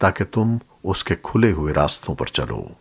ताकि तुम उसके खुले हुए रास्तों पर चलो।